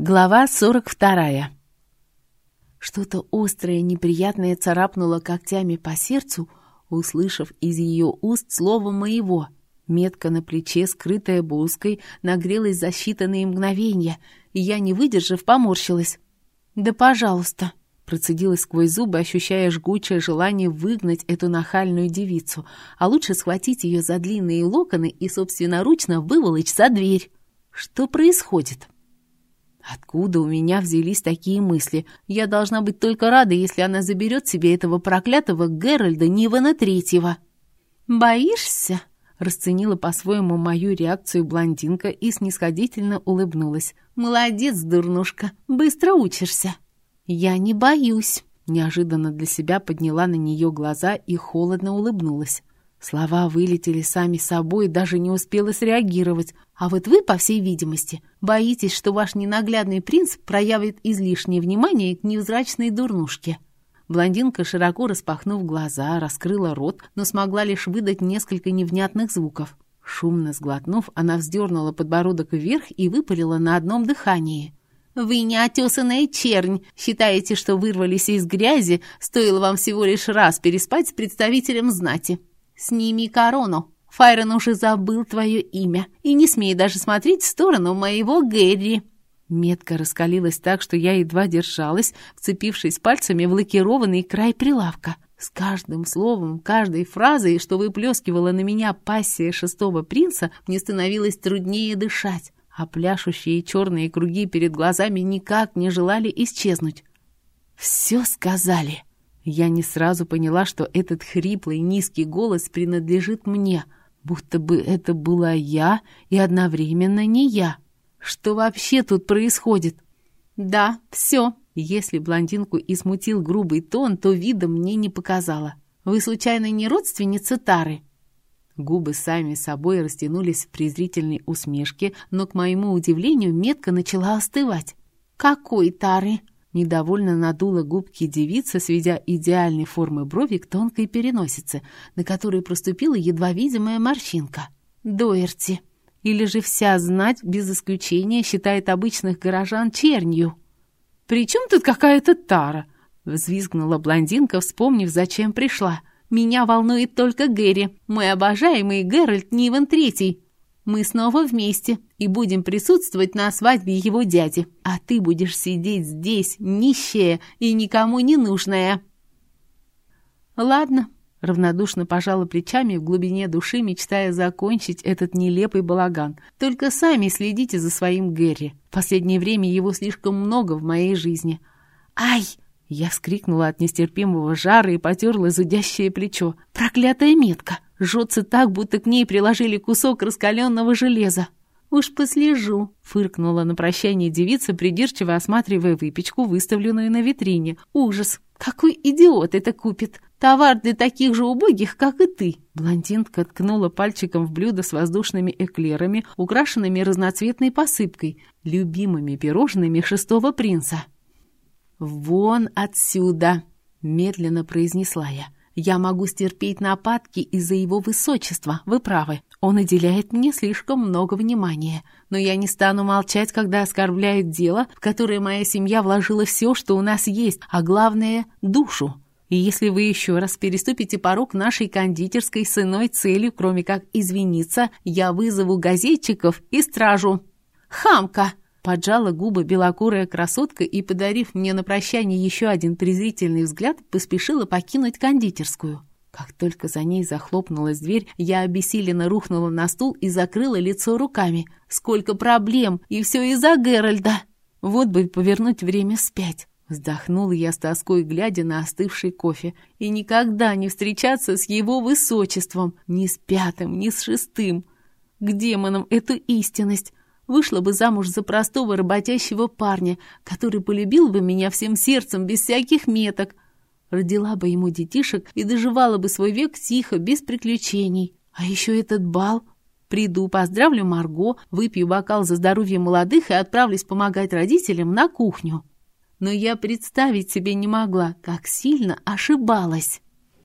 Глава 42. Что-то острое, неприятное царапнуло когтями по сердцу, услышав из ее уст слово «моего». Метка на плече, скрытая блузкой, нагрелась за считанные мгновения, и я, не выдержав, поморщилась. «Да пожалуйста», — процедила сквозь зубы, ощущая жгучее желание выгнать эту нахальную девицу, а лучше схватить ее за длинные локоны и собственноручно выволочь за дверь. «Что происходит?» Откуда у меня взялись такие мысли? Я должна быть только рада, если она заберет себе этого проклятого Геральда Нивана Третьего. «Боишься?» — расценила по-своему мою реакцию блондинка и снисходительно улыбнулась. «Молодец, дурнушка, быстро учишься». «Я не боюсь», — неожиданно для себя подняла на нее глаза и холодно улыбнулась. Слова вылетели сами собой, даже не успела среагировать. А вот вы, по всей видимости, боитесь, что ваш ненаглядный принц проявит излишнее внимание к невзрачной дурнушке. Блондинка, широко распахнув глаза, раскрыла рот, но смогла лишь выдать несколько невнятных звуков. Шумно сглотнув, она вздернула подбородок вверх и выпалила на одном дыхании. «Вы неотесанная чернь! Считаете, что вырвались из грязи, стоило вам всего лишь раз переспать с представителем знати!» «Сними корону. Файрон уже забыл твое имя. И не смей даже смотреть в сторону моего Гэри». Метка раскалилась так, что я едва держалась, вцепившись пальцами в лакированный край прилавка. С каждым словом, каждой фразой, что выплескивала на меня пассия шестого принца, мне становилось труднее дышать, а пляшущие черные круги перед глазами никак не желали исчезнуть. «Все сказали!» Я не сразу поняла, что этот хриплый низкий голос принадлежит мне, будто бы это была я и одновременно не я. Что вообще тут происходит? Да, все. Если блондинку и смутил грубый тон, то вида мне не показала. Вы случайно не родственница Тары? Губы сами собой растянулись в презрительной усмешке, но, к моему удивлению, метка начала остывать. «Какой Тары?» Недовольно надула губки девица, сведя идеальной формы брови к тонкой переносице, на которой проступила едва видимая морщинка. Доерти. Или же вся знать, без исключения, считает обычных горожан чернью. «При чем тут какая-то тара?» — взвизгнула блондинка, вспомнив, зачем пришла. «Меня волнует только Гэри, мой обожаемый Геральт Ниван Третий. Мы снова вместе и будем присутствовать на свадьбе его дяди. А ты будешь сидеть здесь, нищая и никому не нужная». «Ладно», — равнодушно пожала плечами в глубине души, мечтая закончить этот нелепый балаган. «Только сами следите за своим Гэри. В последнее время его слишком много в моей жизни». «Ай!» Я вскрикнула от нестерпимого жара и потерла зудящее плечо. «Проклятая метка! Жжется так, будто к ней приложили кусок раскаленного железа!» «Уж послежу», — фыркнула на прощание девица, придирчиво осматривая выпечку, выставленную на витрине. «Ужас! Какой идиот это купит! Товар для таких же убогих, как и ты!» Блондинка ткнула пальчиком в блюдо с воздушными эклерами, украшенными разноцветной посыпкой, любимыми пирожными шестого принца. «Вон отсюда!» — медленно произнесла я. «Я могу стерпеть нападки из-за его высочества, вы правы. Он уделяет мне слишком много внимания. Но я не стану молчать, когда оскорбляют дело, в которое моя семья вложила все, что у нас есть, а главное — душу. И если вы еще раз переступите порог нашей кондитерской с иной целью, кроме как извиниться, я вызову газетчиков и стражу». «Хамка!» Поджала губы белокурая красотка и, подарив мне на прощание еще один презрительный взгляд, поспешила покинуть кондитерскую. Как только за ней захлопнулась дверь, я обессиленно рухнула на стул и закрыла лицо руками. Сколько проблем! И все из-за Геральда! Вот бы повернуть время вспять. Вздохнула я с тоской, глядя на остывший кофе. И никогда не встречаться с его высочеством, ни с пятым, ни с шестым. К демонам эту истинность. Вышла бы замуж за простого работящего парня, который полюбил бы меня всем сердцем, без всяких меток. Родила бы ему детишек и доживала бы свой век тихо, без приключений. А еще этот бал. Приду, поздравлю Марго, выпью бокал за здоровье молодых и отправлюсь помогать родителям на кухню. Но я представить себе не могла, как сильно ошибалась.